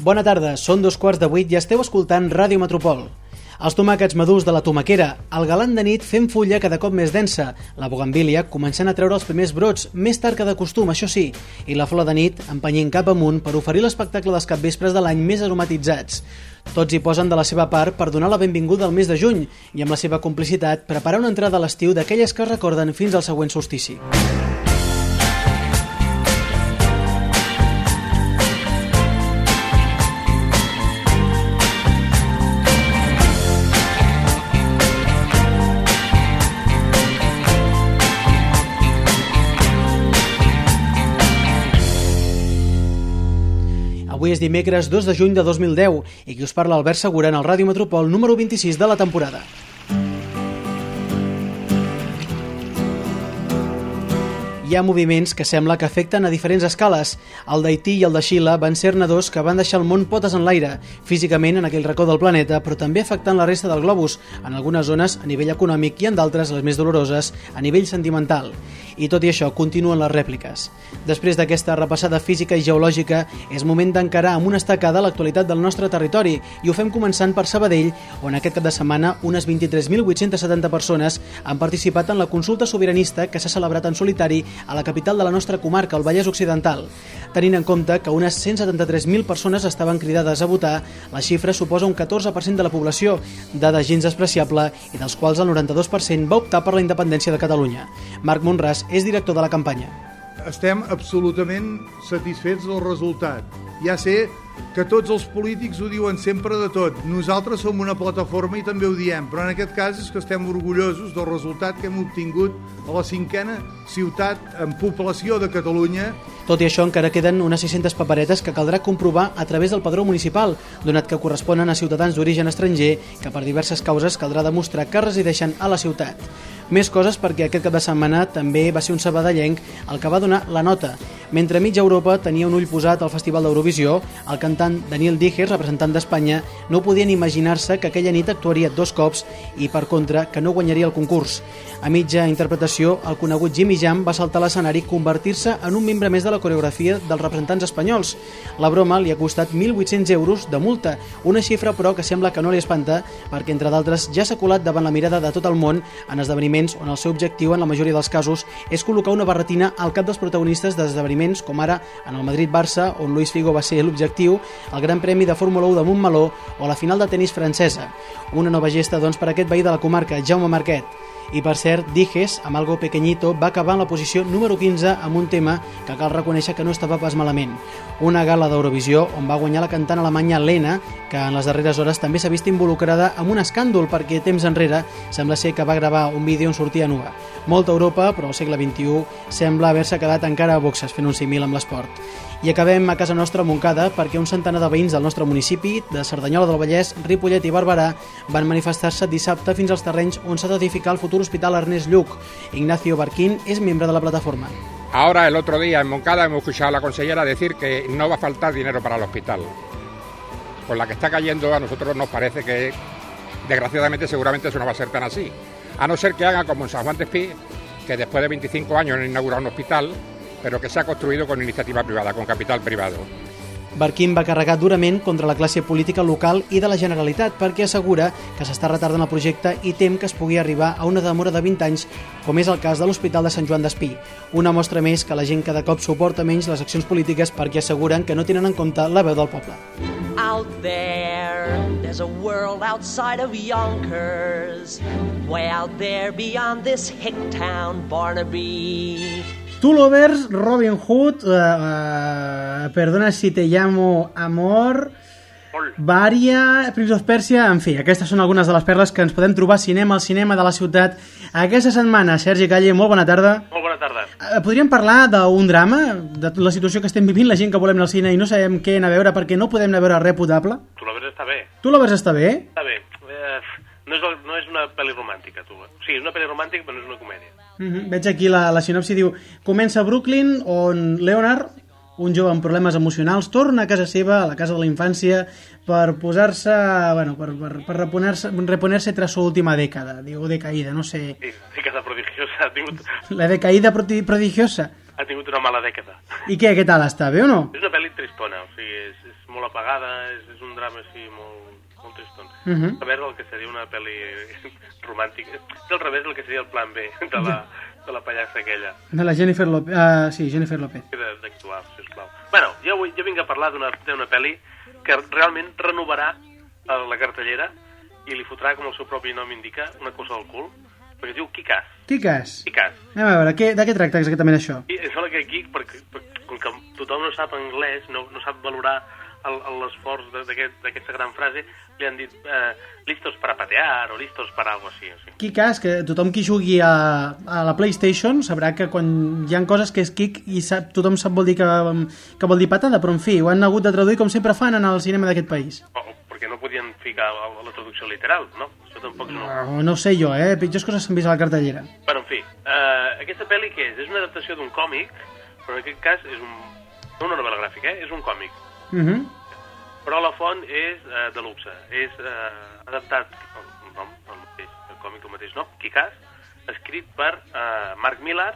Bona tarda, són dos quarts de vuit i esteu escoltant Ràdio Metropol. Els tomàquets madurs de la tomaquera, el galant de nit fent fulla cada cop més densa, la bogambília començant a treure els primers brots, més tard que de costum, això sí, i la flor de nit empenyent cap amunt per oferir l'espectacle dels capvespres de l'any més aromatitzats. Tots hi posen de la seva part per donar la benvinguda al mes de juny i amb la seva complicitat preparar una entrada a l'estiu d'aquelles que recorden fins al següent solstici. Avui és dimecres 2 de juny de 2010 i qui us parla Albert Segura en el Ràdio Metropol número 26 de la temporada. Hi ha moviments que sembla que afecten a diferents escales. El d'Haití i el de Xile van ser nedors que van deixar el món potes en l'aire, físicament en aquell racó del planeta, però també afectant la resta del globus, en algunes zones a nivell econòmic i en d'altres, les més doloroses, a nivell sentimental. I tot i això, continuen les rèpliques. Després d'aquesta repassada física i geològica, és moment d'encarar amb una estacada l'actualitat del nostre territori i ho fem començant per Sabadell, on aquest cap de setmana unes 23.870 persones han participat en la consulta sobiranista que s'ha celebrat en solitari a la capital de la nostra comarca, el Vallès Occidental. Tenint en compte que unes 173.000 persones estaven cridades a votar, la xifra suposa un 14% de la població, dada gens despreciable i dels quals el 92% va optar per la independència de Catalunya. Marc Monràs és director de la campanya. Estem absolutament satisfets del resultat. Ja sé que tots els polítics ho diuen sempre de tot. Nosaltres som una plataforma i també ho diem, però en aquest cas és que estem orgullosos del resultat que hem obtingut a la cinquena ciutat en població de Catalunya. Tot i això, encara queden unes 600 paperetes que caldrà comprovar a través del padró municipal, donat que corresponen a ciutadans d'origen estranger que per diverses causes caldrà demostrar que resideixen a la ciutat. Més coses perquè aquest cap de setmana també va ser un sabadellenc el que va donar la nota. Mentre mitja Europa tenia un ull posat al Festival d'Eurovisió, el cantant Daniel Díez, representant d'Espanya, no podien imaginar-se que aquella nit actuaria dos cops i, per contra, que no guanyaria el concurs. A mitja interpretació, el conegut Jimmy Jam va saltar l'escenari i convertir-se en un membre més de la coreografia dels representants espanyols. La broma li ha costat 1.800 euros de multa, una xifra però que sembla que no li espanta perquè, entre d'altres, ja s'ha colat davant la mirada de tot el món en esdeveniments on el seu objectiu, en la majoria dels casos, és col·locar una barretina al cap dels protagonistes d'esdeveniments com ara en el Madrid-Barça, on Luis Figo va ser l'objectiu, el Gran Premi de Fórmula 1 de Montmeló o la final de tennis francesa. Una nova gesta doncs, per aquest veí de la comarca, Jaume Marquet. I per cert, Dijes, amb algo pequeñito, va acabar en la posició número 15 amb un tema que cal reconèixer que no estava pas malament. Una gala d'Eurovisió on va guanyar la cantant alemanya Lena, que en les darreres hores també s'ha vist involucrada amb un escàndol perquè temps enrere sembla ser que va gravar un vídeo on sortia nua. Molta Europa, però al segle XXI sembla haver-se quedat encara a boxes fent un simil amb l'esport. I acabem a casa nostra a Montcada perquè un centenar de veïns del nostre municipi, de Cerdanyola del Vallès, Ripollet i Barberà, van manifestar-se dissabte fins als terrenys on s'ha d'edificar el futur hospital Ernest Lluc. Ignacio Barquín és membre de la plataforma. Ahora, el otro día en Moncada, hemos escuchado a la consellera decir que no va a faltar dinero para el hospital. Con la que está cayendo, a nosotros nos parece que, desgraciadamente, seguramente eso no va a ser tan así. A no ser que haga como en San Juan de Espí, que después de 25 años han inaugurado un hospital, pero que se ha construido con iniciativa privada, con capital privado. Barquín va carregar durament contra la classe política local i de la Generalitat perquè assegura que s'està retardant el projecte i tem que es pugui arribar a una demora de 20 anys, com és el cas de l'Hospital de Sant Joan d'Espí. Una mostra més que la gent cada cop suporta menys les accions polítiques perquè asseguren que no tenen en compte la veu del poble. Out there, there's a world outside of Yonkers, way out there beyond this hick town, Barnaby. Two Lovers, Robin Hood, uh, uh, Perdona si te llamo Amor, Varia, Prince of Persia, en fi, aquestes són algunes de les perles que ens podem trobar cinema, al cinema de la ciutat. Aquesta setmana, Sergi Calle, molt bona tarda. Molt bona tarda. Uh, podríem parlar d'un drama, de la situació que estem vivint, la gent que volem anar al cine i no sabem què anar a veure perquè no podem anar a veure res potable? Tu la veus està bé. Tu la veus està bé? Està bé. Eh, no, és, no és una pel·li romàntica, tu. O sigui, és una pel·li romàntica, però no és una comèdia. Uh -huh. Veig aquí la, la sinopsi, diu Comença a Brooklyn, on Leonard, un jove amb problemes emocionals, torna a casa seva, a la casa de la infància, per posar-se, bueno, per, per, per reponer-se reponer tras su última dècada, diu decaïda, no sé... Sí, està prodigiosa. Ha tingut, La decaïda prodi- prodigiosa. ha tingut una mala dècada. I què, què tal, està bé o no? És una pel·li tristona, o sigui, és, és molt apagada, és, és un drama així molt, tristón. Mhm. A veure el que seria una pel·li romàntica. És al revés del que seria el plan B de la, de la pallassa aquella. De la Jennifer López. Uh, sí, Jennifer López. d'actuar, sisplau. Bueno, jo, jo vinc a parlar d'una pel·li que realment renovarà eh, la cartellera i li fotrà, com el seu propi nom indica, una cosa al cul, perquè es diu Kikas. Kikas. Kikas. Anem a veure, què, de què tracta exactament això? I em sembla que aquí, perquè, perquè, com que tothom no sap anglès, no, no sap valorar l'esforç d'aquesta gran frase, li han dit eh, listos para patear o listos para algo así. O sigui. Kikas, que tothom qui jugui a, a la PlayStation sabrà que quan hi han coses que és kick i sap, tothom sap vol dir que, que vol dir patada, però en fi, ho han hagut de traduir com sempre fan en el cinema d'aquest país. O, o perquè no podien ficar la, la traducció literal, no? Això tampoc no... No, no sé jo, eh? Pitjors coses s'han vist a la cartellera. Bueno, en fi, uh, aquesta pel·li què és? És una adaptació d'un còmic, però en aquest cas és un, no una novel·la gràfica, eh? és un còmic. Uh -huh. Però la font és uh, de luxe. És uh, adaptat, el, el nom, el mateix, el còmic el mateix nom, Kikas, escrit per uh, Mark Millar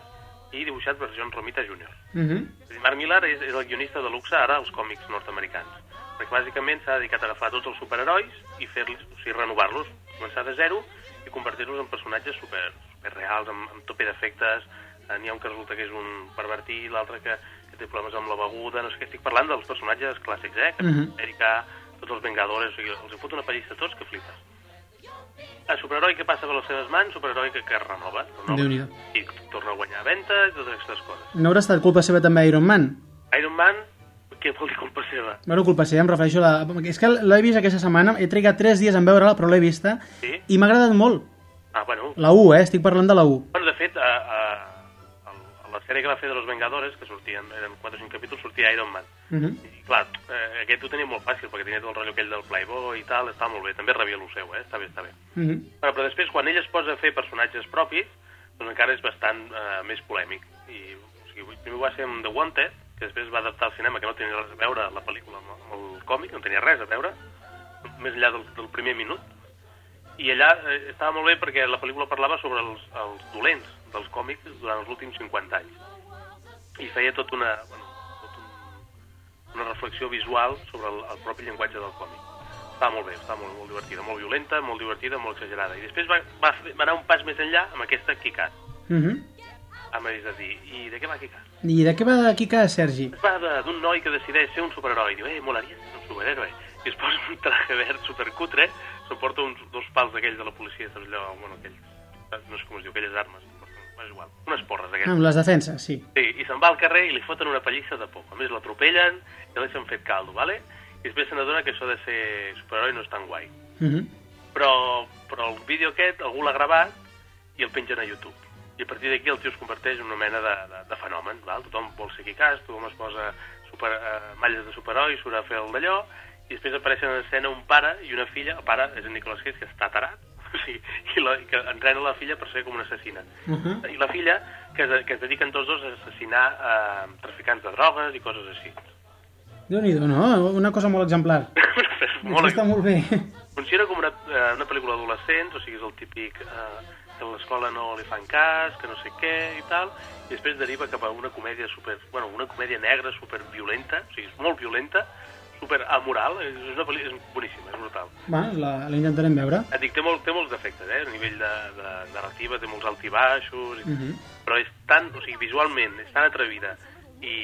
i dibuixat per John Romita Jr. Uh -huh. Mark Millar és, és el guionista de luxe ara als còmics nord-americans. Perquè bàsicament s'ha dedicat a agafar tots els superherois i fer-los, o sigui, renovar-los, començar de zero i convertir-los en personatges super, super reals, amb, amb tope d'efectes. Eh, N'hi ha un que resulta que és un pervertit, l'altre que, que té problemes amb la beguda, no sé què, estic parlant dels personatges clàssics, eh? Capitán Mhm. Amèrica, tots els Vengadores, o sigui, els he fot una pallissa a tots que flipes. El superheroi que passa per les seves mans, superheroi que, que es renova, renova i torna a guanyar ventes i totes aquestes coses. No haurà estat culpa seva també Iron Man? Iron Man, què vol dir culpa seva? Bueno, culpa seva, em refereixo a la... És que l'he vist aquesta setmana, he trigat 3 dies en veure-la, però l'he vista, Sí? i m'ha agradat molt. Ah, bueno, La 1, eh? Estic parlant de la 1. Bueno, de fet, a, a, sèrie que va fer de Los Vengadores, que sortien, eren 4 o 5 capítols, sortia Iron Man. Uh -huh. I clar, eh, aquest ho tenia molt fàcil, perquè tenia tot el rotllo aquell del Playboy i tal, estava molt bé. També rebia el seu, eh? Està bé, està bé. Uh -huh. Bueno, però després, quan ell es posa a fer personatges propis, doncs encara és bastant eh, més polèmic. I, o sigui, primer va ser amb The Wanted, que després va adaptar al cinema, que no tenia res a veure la pel·lícula amb el còmic, no tenia res a veure, més enllà del, del primer minut. I allà eh, estava molt bé perquè la pel·lícula parlava sobre els, els dolents dels còmics durant els últims 50 anys. I feia tot una, bueno, tot un, una reflexió visual sobre el, el propi llenguatge del còmic. Estava molt bé, estava molt, molt divertida, molt violenta, molt divertida, molt exagerada. I després va, va, fer- va anar un pas més enllà amb aquesta Kikas. Uh -huh. Amb és a dir, i de què va Kikas? I de què va Kika, Sergi? Va de- d'un noi que decideix ser un superheroi. Diu, eh, molaria ser un superheroi. I es posa un traje verd supercutre, s'emporta uns dos pals d'aquells de la policia, saps allò, bueno, aquells, no sé com es diu, aquelles armes, és igual, unes porres d'aquestes. Amb les defenses, sí. Sí, i se'n va al carrer i li foten una pallissa de por. A més, l'atropellen i deixen fet caldo, vale? I després se n'adona que això de ser superheroi no és tan guai. Uh -huh. Però, però el vídeo aquest algú l'ha gravat i el pengen a YouTube. I a partir d'aquí el tio es converteix en una mena de, de, de fenomen, val? Tothom vol seguir cas, tothom es posa super, eh, malles de superheroi, surt a fer el d'allò, i després apareixen en escena un pare i una filla, el pare és en Nicolas Cage, que està tarat, sigui, i, la, i que entrena la filla per ser com una assassina. Uh -huh. I la filla, que, es- que es dediquen tots dos a assassinar eh, traficants de drogues i coses així. Déu-n'hi-do, no? Una cosa molt exemplar. molt, Està molt bé. Funciona com una, eh, una pel·lícula d'adolescents, o sigui, és el típic eh, que a l'escola no li fan cas, que no sé què i tal, i després deriva cap a una comèdia super, bueno, una comèdia negra super violenta, o sigui, és molt violenta, super amoral, és, una pel·li, és boníssima, és brutal. Va, la, la intentarem veure. Et dic, té, molt, té molts defectes, eh? A nivell de, de narrativa, té molts alt i baixos, Uh -huh. però és tan, o sigui, visualment, és tan atrevida i,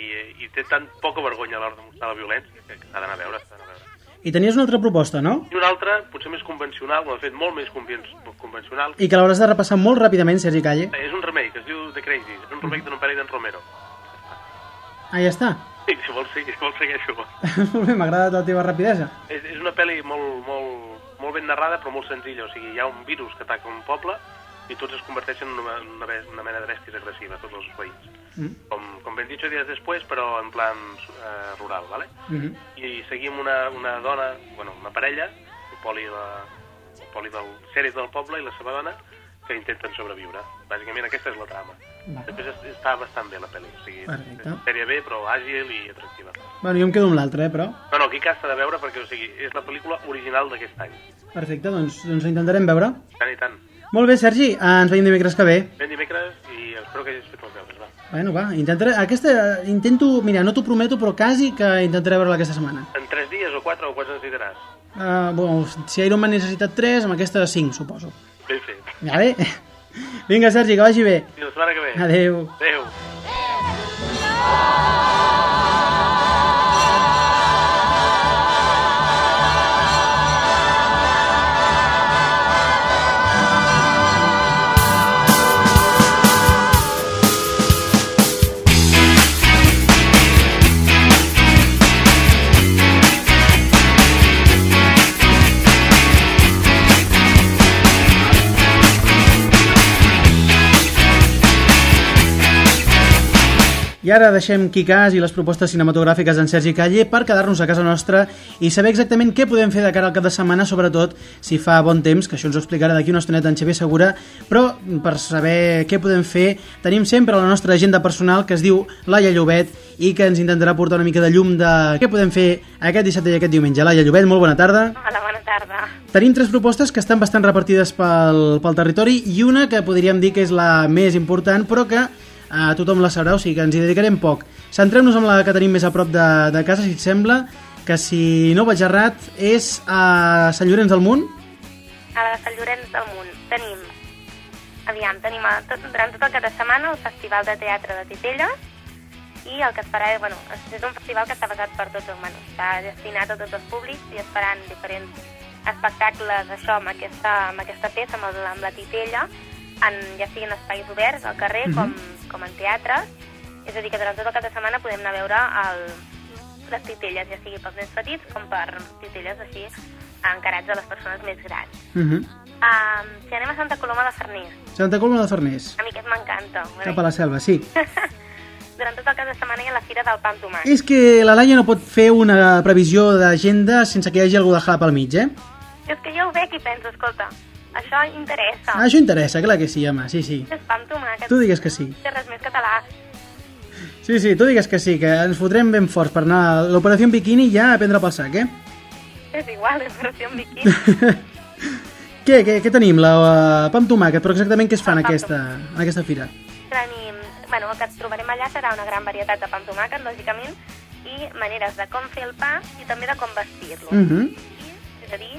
i té tan poca vergonya a l'hora de mostrar la violència que, que s'ha d'anar a veure, s'ha d'anar a veure. I tenies una altra proposta, no? I una altra, potser més convencional, ho ha fet molt més conven convencional, I que l'hauràs de repassar molt ràpidament, Sergi Calle. és un remake, es diu The Crazy, és un remake d'una pel·li d'en Romero. Ah, ja està. Sí, si vols, si vols segueixo. molt bé, m'agrada la teva rapidesa. És, és una pel·li molt, molt, molt ben narrada, però molt senzilla, o sigui, hi ha un virus que ataca un poble i tots es converteixen en una, una, una mena de bèsties agressives, tots els veïns. Mm. Com, com ben dit dies després, però en plan eh, rural, ¿vale? Uh -huh. i seguim una, una dona, bueno, una parella, el poli, la, el poli del sèries del poble i la seva dona, que intenten sobreviure. Bàsicament aquesta és la trama. Va. Després es- està bastant bé la pel·li, o sigui, Perfecte. sèrie B, però àgil i atractiva. Bueno, jo em quedo amb l'altre, eh, però... No, no, aquí s'ha de veure perquè, o sigui, és la pel·lícula original d'aquest any. Perfecte, doncs, doncs intentarem veure. Tant i tant. Molt bé, Sergi, ens veiem dimecres que ve. Ben dimecres i espero que hagis fet els deures, va. Bueno, va, intentaré... Aquesta, intento... Mira, no t'ho prometo, però quasi que intentaré veure-la aquesta setmana. En tres dies o quatre o quants necessitaràs? Uh, bueno, si Iron Man necessita 3, amb aquesta 5, suposo. Ben fet. Vale? Vinga, Sergi, que vagi bé. Fins la setmana que ve. Adeu. Adéu. I ara deixem Kikàs i les propostes cinematogràfiques d'en Sergi Calle per quedar-nos a casa nostra i saber exactament què podem fer de cara al cap de setmana, sobretot si fa bon temps, que això ens ho explicarà d'aquí una estoneta en Xavier Segura, però per saber què podem fer tenim sempre la nostra agenda personal que es diu Laia Llobet i que ens intentarà portar una mica de llum de què podem fer aquest dissabte i aquest diumenge. Laia Llobet, molt bona tarda. Hola, bona tarda. Tenim tres propostes que estan bastant repartides pel, pel territori i una que podríem dir que és la més important, però que eh, tothom la sabrà, o sigui que ens hi dedicarem poc. Centrem-nos en la que tenim més a prop de, de casa, si et sembla, que si no vaig errat és a Sant Llorenç del Munt. A la Sant Llorenç del Munt tenim, aviam, tenim a, tot, durant tot el cap de setmana el Festival de Teatre de Titelles i el que es farà, bueno, és un festival que està basat per tots, bueno, està destinat a tots els públics i es faran diferents espectacles, això, amb aquesta, amb aquesta peça, amb, el, amb la titella, en, ja sigui en espais oberts, al carrer, Mhm. com, com en teatres. És a dir, que durant tot el cap de setmana podem anar a veure el, les titelles, ja sigui pels nens petits com per titelles així encarats a les persones més grans. Uh -huh. Um, si anem a Santa Coloma de Farners, Santa Coloma de Farners. a mi aquest m'encanta. Cap a la selva, sí. Durant tot el cap de setmana hi ha la Fira del Pa amb tomàquet. És que la Laia no pot fer una previsió d'agenda sense que hi hagi algú de jala pel mig, eh? És que jo ho veig i penso, escolta, això interessa. Ah, això interessa, clar que sí, home, sí, sí. És pa amb tomàquet. Tu digues que sí. Té res més català. Sí, sí, tu digues que sí, que ens fotrem ben forts per anar a l'operació en biquini ja a prendre pel sac, eh? És igual, versió en biquini. què, què, què tenim? La uh, pa amb tomàquet, però exactament què es fa en aquesta, en aquesta fira? Tenim, bueno, el que trobarem allà serà una gran varietat de pa amb tomàquet, lògicament, i maneres de com fer el pa i també de com vestir-lo. Uh -huh. I, és a dir,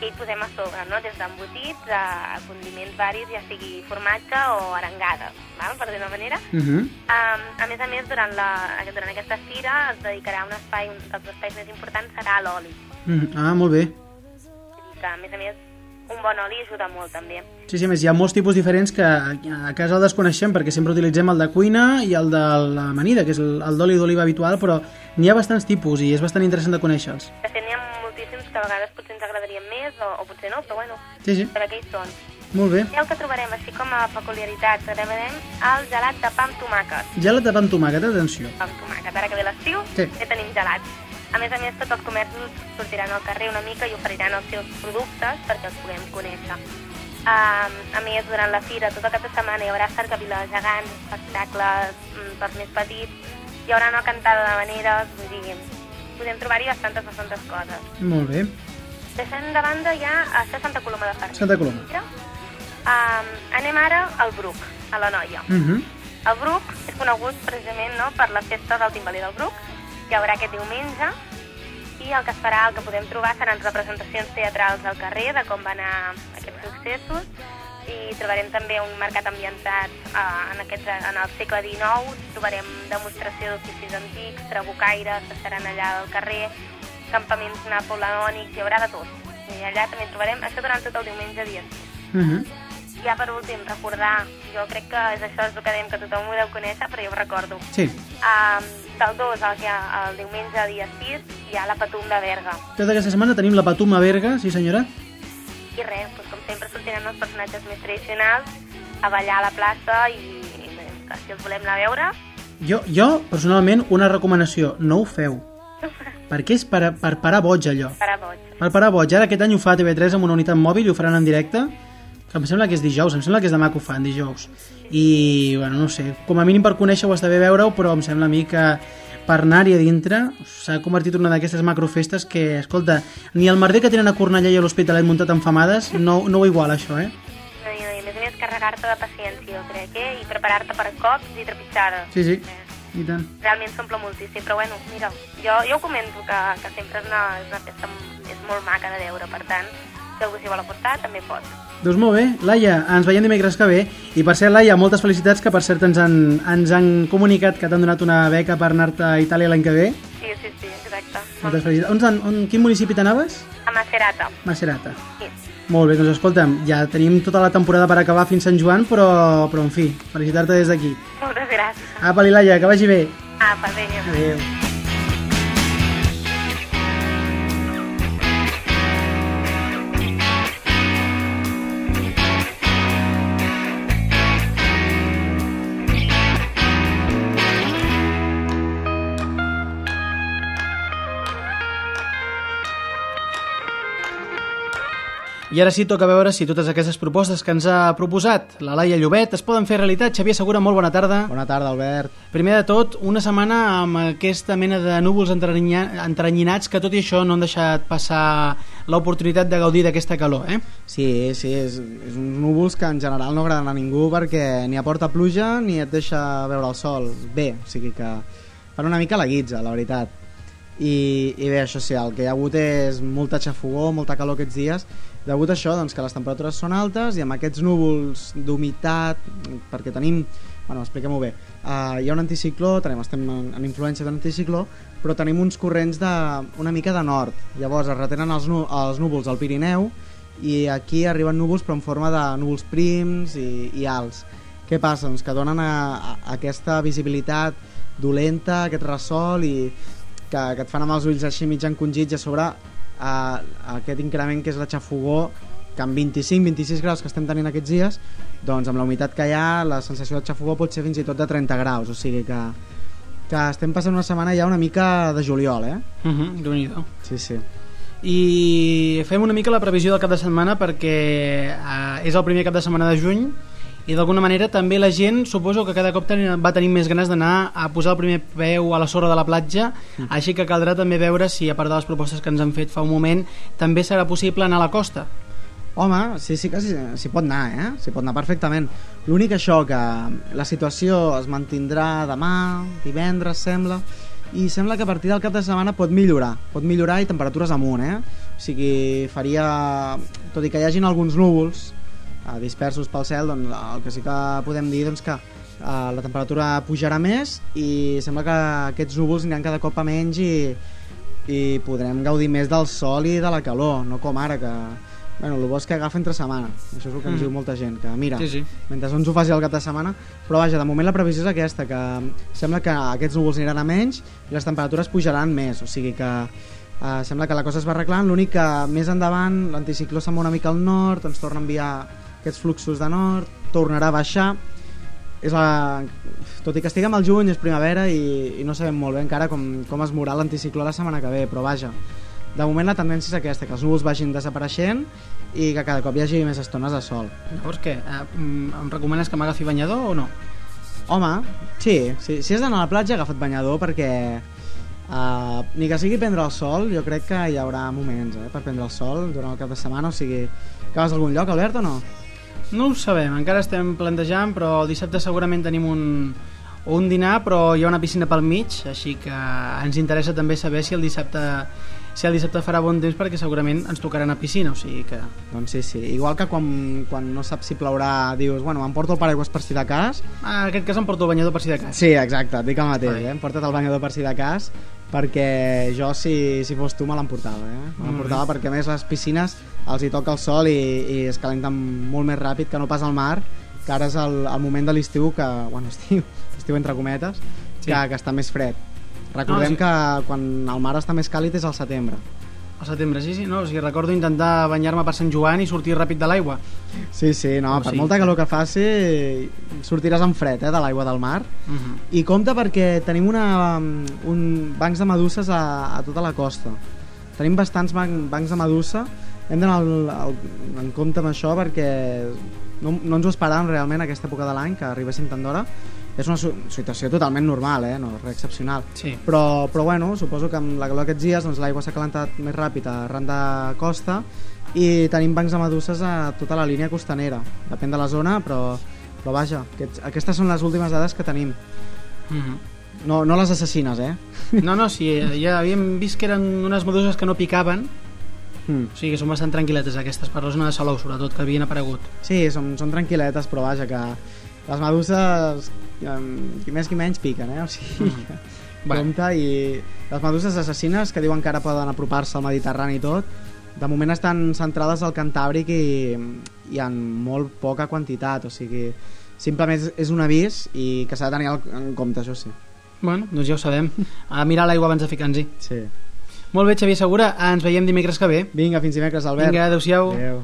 que hi posem a sobre, no? des d'embotits a condiments varis, ja sigui formatge o arengada, val? per dir una manera. Uh -huh. Um, a més a més, durant, la, durant aquesta fira es dedicarà un espai, un dels espais més importants serà l'oli. Uh -huh. Ah, molt bé. Que, a més a més, un bon oli ajuda molt, també. Sí, sí, més, hi ha molts tipus diferents que a casa el desconeixem perquè sempre utilitzem el de cuina i el de l'amanida, que és el, el d'oli d'oliva habitual, però n'hi ha bastants tipus i és bastant interessant de conèixer-los. De fet, a vegades potser ens agradarien més o, o potser no, però bueno, Sí, sí, per hi són. molt bé. I el que trobarem, així com a peculiaritat, trobarem el gelat de pa amb tomàquet. Gelat de pa amb tomàquet, atenció. Pa amb tomàquet. Ara que ve l'estiu, Sí. ja tenim gelats. A més a més, tots els comerços sortiran al carrer una mica i oferiran els seus productes perquè els puguem conèixer. Um, a més, durant la fira, tot el cap de setmana hi haurà cercavila gegants, espectacles mm, per més petits, hi haurà una cantada de maneres, vull dir, podem trobar-hi bastantes, bastantes coses. Molt bé. Deixant de banda ja a Santa Coloma de Farners. Santa Coloma. Um, anem ara al Bruc, a la Noia. Uh -huh. El Bruc és conegut precisament no, per la festa del timbaler del Bruc, que hi haurà aquest diumenge, i el que es farà, el que podem trobar, seran representacions teatrals al carrer de com van anar aquests successos, i trobarem també un mercat ambientat eh, en, aquest, en el segle XIX, trobarem demostració d'oficis antics, trabucaires que estaran allà al carrer, campaments napoleònics, hi haurà de tot. I allà també trobarem, això durant tot el diumenge dia 6. Uh -huh. Ja per últim, recordar, jo crec que és això és el que dèiem que tothom ho deu conèixer, però jo ho recordo. Sí. Um, del 2 al, dia, el diumenge dia 6 hi ha la Patum de Berga. Tota aquesta setmana tenim la Patum a Berga, sí senyora? I res, doncs, sempre sortiran els personatges més tradicionals a ballar a la plaça i, i que si els volem anar a veure, Jo, jo, personalment, una recomanació, no ho feu. Perquè és per, per parar boig, allò. farà boig. Per parar boig. Ara aquest any ho fa TV3 amb una unitat mòbil i ho faran en directe, que em sembla que és dijous, em sembla que és demà que ho fan, dijous. I, bueno, no sé, com a mínim per conèixer-ho està bé veure-ho, però em sembla a mi que per anar-hi a dintre s'ha convertit en una d'aquestes macrofestes que, escolta, ni el merder que tenen a Cornellà i a l'Hospitalet muntat amb famades no, no ho iguala, això, eh? No, no, i a més a més carregar-te de paciència, jo crec, eh? I preparar-te per cops i trepitjades. Sí, sí. Eh, I tant. Realment s'omple moltíssim, però bueno, mira, jo, jo ho comento que, que sempre és una, és una festa és molt maca de veure, per tant, si algú s'hi vol aportar, també pot. Doncs molt bé, Laia, ens veiem dimecres que ve. I per cert, Laia, moltes felicitats, que per cert ens han, ens han comunicat que t'han donat una beca per anar-te a Itàlia l'any que ve. Sí, sí, sí, exacte. Moltes felicitats. On, on, on, quin municipi t'anaves? A Macerata, Macerata. sí. Molt bé, doncs escolta'm, ja tenim tota la temporada per acabar fins Sant Joan, però, però en fi, felicitar-te des d'aquí. Moltes gràcies. Apa, Laia, que vagi bé. Apa, adéu. Adéu. I ara sí, toca veure si totes aquestes propostes que ens ha proposat la Laia Llobet es poden fer realitat. Xavier Segura, molt bona tarda. Bona tarda, Albert. Primer de tot, una setmana amb aquesta mena de núvols entrenyinats que tot i això no han deixat passar l'oportunitat de gaudir d'aquesta calor, eh? Sí, sí, és, és uns núvols que en general no agraden a ningú perquè ni aporta pluja ni et deixa veure el sol bé, o sigui que fan una mica la guitza, la veritat. I, i bé, això sí, el que hi ha hagut és molta xafogó, molta calor aquests dies, degut a això doncs, que les temperatures són altes i amb aquests núvols d'humitat, perquè tenim, bueno, expliquem-ho bé, uh, hi ha un anticicló, tenim, estem en, en influència d'un anticicló, però tenim uns corrents de, una mica de nord, llavors es retenen els, els núvols al Pirineu i aquí arriben núvols però en forma de núvols prims i, i alts. Què passa? Doncs que donen a, a, aquesta visibilitat dolenta, aquest ressol i que, que et fan amb els ulls així mig encongits i a sobre a, aquest increment que és la xafogó que amb 25-26 graus que estem tenint aquests dies doncs amb la humitat que hi ha la sensació de xafogó pot ser fins i tot de 30 graus o sigui que, que estem passant una setmana ja una mica de juliol eh? Uh -huh, déu nhi sí, sí. I fem una mica la previsió del cap de setmana perquè eh, és el primer cap de setmana de juny i d'alguna manera també la gent suposo que cada cop ten, va tenir més ganes d'anar a posar el primer peu a la sorra de la platja mm. així que caldrà també veure si a part de les propostes que ens han fet fa un moment també serà possible anar a la costa Home, sí, sí que s'hi s'hi pot anar, eh? S'hi pot anar perfectament. L'únic això, que la situació es mantindrà demà, divendres, sembla, i sembla que a partir del cap de setmana pot millorar, pot millorar i temperatures amunt, eh? O sigui, faria... Tot i que hi hagin alguns núvols eh, dispersos pel cel, doncs el que sí que podem dir doncs que eh, la temperatura pujarà més i sembla que aquests núvols aniran cada cop a menys i, i podrem gaudir més del sol i de la calor, no com ara que bueno, el bo és que agafa entre setmana això és el que ens Mm. diu molta gent que mira, Sí, sí. mentre ens ho faci el cap de setmana però vaja, de moment la previsió és aquesta que sembla que aquests núvols aniran a menys i les temperatures pujaran més o sigui que eh, sembla que la cosa es va arreglant l'únic que més endavant l'anticicló se'n va una mica al nord ens torna a enviar aquests fluxos de nord tornarà a baixar és la... tot i que estiguem al juny és primavera i, i no sabem molt bé encara com, com es mourà l'anticicló la setmana que ve però vaja, de moment la tendència és aquesta que els núvols vagin desapareixent i que cada cop hi hagi més estones de sol llavors què? Eh, mm, em recomanes que m'agafi banyador o no? home, sí, sí si has d'anar a la platja agafa't banyador perquè uh, ni que sigui prendre el sol jo crec que hi haurà moments eh, per prendre el sol durant el cap de setmana o sigui, que vas a algun lloc Albert o no? No ho sabem, encara estem plantejant, però el dissabte segurament tenim un, un dinar, però hi ha una piscina pel mig, així que ens interessa també saber si el dissabte si el dissabte farà bon temps perquè segurament ens tocarà anar a piscina, o sigui que... Doncs sí, sí. Igual que quan, quan no saps si plourà dius, bueno, m'emporto el paraigües per si de cas. Ah, en aquest cas em porto el banyador per si de cas. Sí, exacte, et dic el mateix, Ai. eh? Emporta't el banyador per si de cas perquè jo, si, si fos tu, me l'emportava, eh? Me l'emportava perquè, més, les piscines els hi toca el sol i, i es calenten molt més ràpid que no pas al mar, que ara és el, el moment de l'estiu que, bueno, estiu, estiu entre cometes, Sí. que, que està més fred. Recordem No, sí. que quan el mar està més càlid és al setembre. Al setembre, sí, sí, no? O sigui, recordo intentar banyar-me per Sant Joan i sortir ràpid de l'aigua. Sí, sí, no, O per sigui molta que- calor que faci sortiràs en fred, eh, de l'aigua del mar. Uh -huh. I compte perquè tenim una, un bancs de meduses a, a tota la costa. Tenim bastants ban bancs de medusa. Hem d'anar en compte amb això perquè no, no ens ho esperàvem realment a aquesta època de l'any, que arribessin tant d'hora. És una situació totalment normal, eh? no res excepcional. Sí. Però, però bueno, suposo que amb la calor aquests dies doncs, l'aigua s'ha calentat més ràpid arran de costa i tenim bancs de meduses a tota la línia costanera. Depèn de la zona, però, però vaja, aquests, aquestes són les últimes dades que tenim. Mhm. No, no les assassines, eh? No, no, sí, ja havíem vist que eren unes meduses que no picaven, Mm. o sigui que són bastant tranquil·letes aquestes, per la zona de Salou, sobretot, que havien aparegut. Sí, són, són tranquil·letes, però vaja, que les meduses, qui més qui menys piquen, eh? O sigui, mm. Bueno. compte, i les meduses assassines que diuen que ara poden apropar-se al Mediterrani i tot, de moment estan centrades al Cantàbric i, i en molt poca quantitat, o sigui, simplement és, un avís i que s'ha de tenir en compte, això sí. Bueno, doncs ja ho sabem. A mirar l'aigua abans de ficar-nos-hi. sí. Molt bé, Xavier Segura, ens veiem dimecres que ve. Vinga, fins dimecres, Albert. Vinga, adeu-siau. Adéu.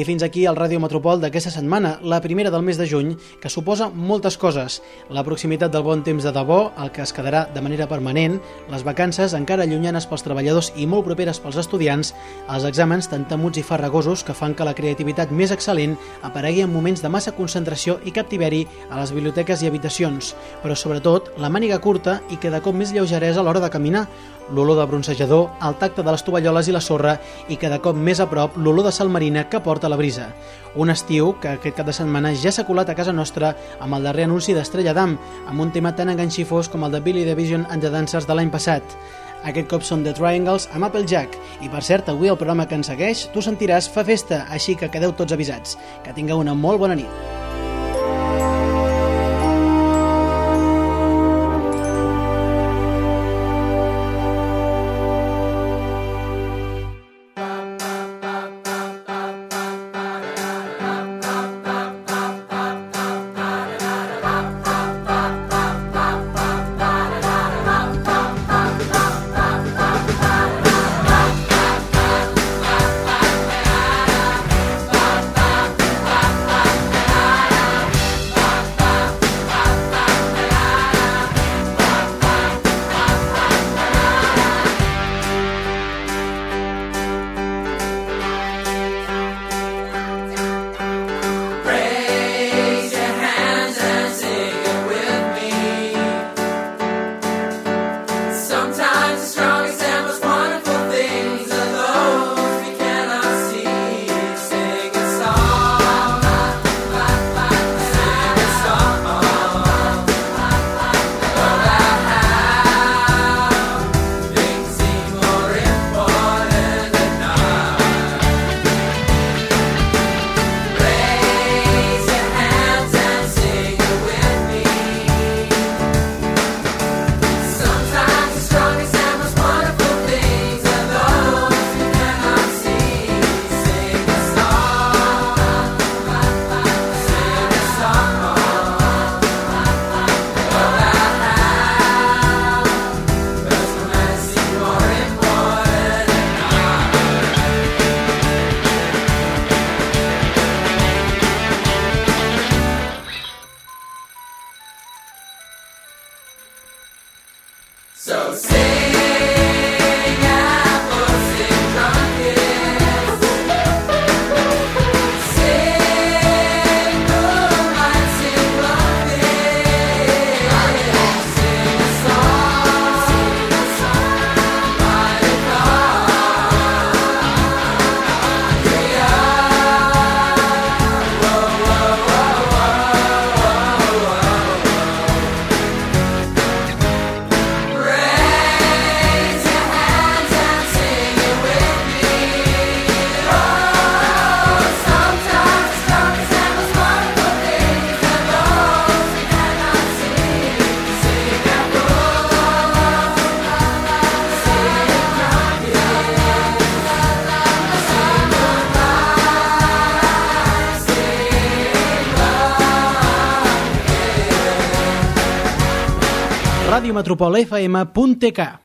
I fins aquí el Ràdio Metropol d'aquesta setmana, la primera del mes de juny, que suposa moltes coses. La proximitat del bon temps de debò, el que es quedarà de manera permanent, les vacances encara llunyanes pels treballadors i molt properes pels estudiants, els exàmens tan temuts i farragosos que fan que la creativitat més excel·lent aparegui en moments de massa concentració i captiveri a les biblioteques i habitacions, però sobretot la màniga curta i de cop més lleugeresa a l'hora de caminar, l'olor de bronzejador, el tacte de les tovalloles i la sorra i cada cop més a prop l'olor de sal marina que porta la brisa. Un estiu que aquest cap de setmana ja s'ha colat a casa nostra amb el darrer anunci d'Estrella d'Am, amb un tema tan enganxifós com el de Billy the Vision and the Dancers de l'any passat. Aquest cop són The Triangles amb Applejack. I per cert, avui el programa que ens segueix, tu sentiràs Fa Festa, així que quedeu tots avisats. Que tingueu una molt bona nit. Love. Ràdio Metropol FM.tk